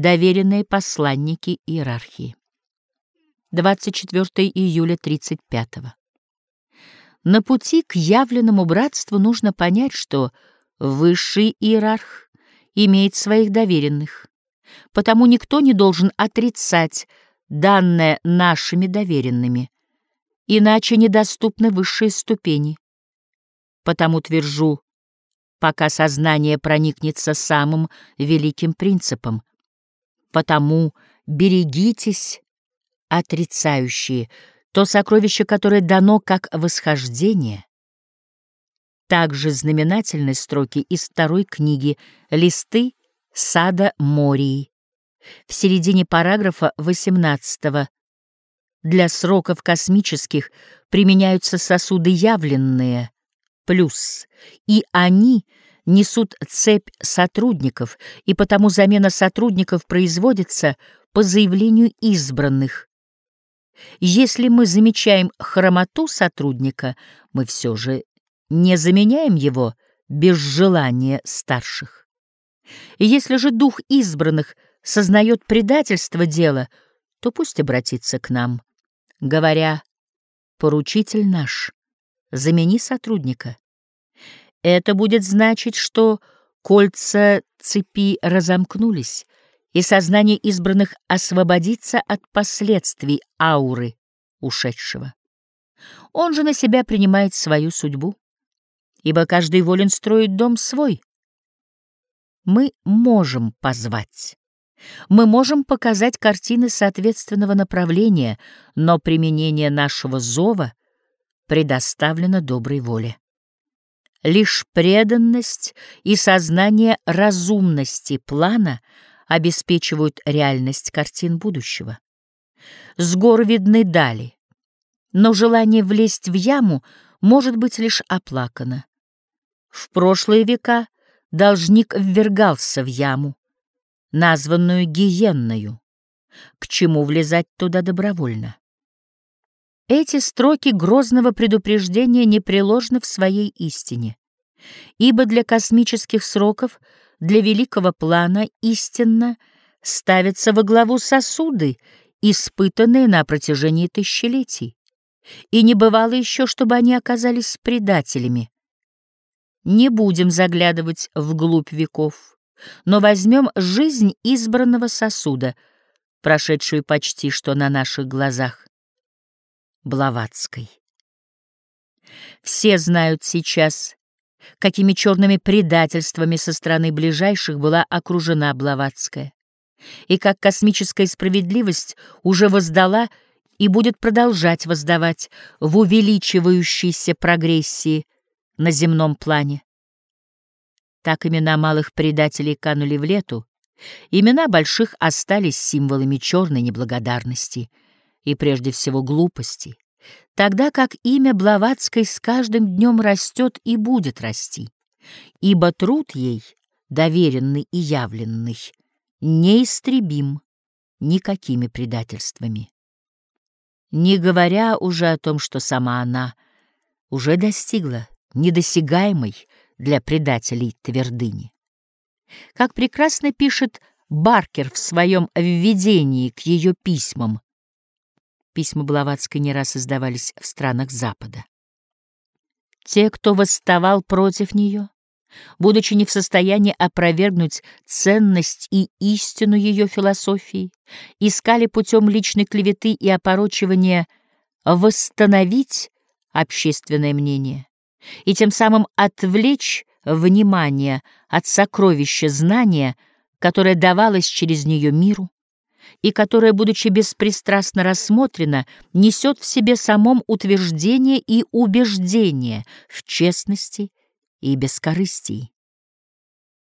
доверенные посланники иерархии. 24 июля 35 -го. На пути к явленному братству нужно понять, что высший иерарх имеет своих доверенных, потому никто не должен отрицать данное нашими доверенными, иначе недоступны высшие ступени. Потому твержу, пока сознание проникнется самым великим принципом, потому берегитесь, отрицающие, то сокровище, которое дано как восхождение. Также знаменательны строки из второй книги «Листы сада Мории». В середине параграфа 18 для сроков космических применяются сосуды явленные, плюс, и они несут цепь сотрудников, и потому замена сотрудников производится по заявлению избранных. Если мы замечаем хромоту сотрудника, мы все же не заменяем его без желания старших. Если же дух избранных сознает предательство дела, то пусть обратится к нам говоря «поручитель наш, замени сотрудника». Это будет значить, что кольца цепи разомкнулись, и сознание избранных освободится от последствий ауры ушедшего. Он же на себя принимает свою судьбу, ибо каждый волен строить дом свой. Мы можем позвать. Мы можем показать картины соответственного направления, но применение нашего зова предоставлено доброй воле. Лишь преданность и сознание разумности плана обеспечивают реальность картин будущего. С гор видны дали, но желание влезть в яму может быть лишь оплакано. В прошлые века должник ввергался в яму, названную гиенною. К чему влезать туда добровольно? Эти строки грозного предупреждения непреложны в своей истине, ибо для космических сроков, для великого плана истинно ставятся во главу сосуды, испытанные на протяжении тысячелетий, и не бывало еще, чтобы они оказались предателями. Не будем заглядывать вглубь веков но возьмем жизнь избранного сосуда, прошедшую почти что на наших глазах, Блаватской. Все знают сейчас, какими черными предательствами со стороны ближайших была окружена Блаватская, и как космическая справедливость уже воздала и будет продолжать воздавать в увеличивающейся прогрессии на земном плане. Так имена малых предателей канули в лету, имена больших остались символами черной неблагодарности и прежде всего глупости, тогда как имя Блаватской с каждым днем растет и будет расти, ибо труд ей, доверенный и явленный, неистребим никакими предательствами. Не говоря уже о том, что сама она уже достигла недосягаемой, для предателей твердыни. Как прекрасно пишет Баркер в своем введении к ее письмам. Письма Блаватской не раз издавались в странах Запада. Те, кто восставал против нее, будучи не в состоянии опровергнуть ценность и истину ее философии, искали путем личной клеветы и опорочивания восстановить общественное мнение и тем самым отвлечь внимание от сокровища знания, которое давалось через нее миру, и которое, будучи беспристрастно рассмотрено, несет в себе самом утверждение и убеждение в честности и бескорыстии.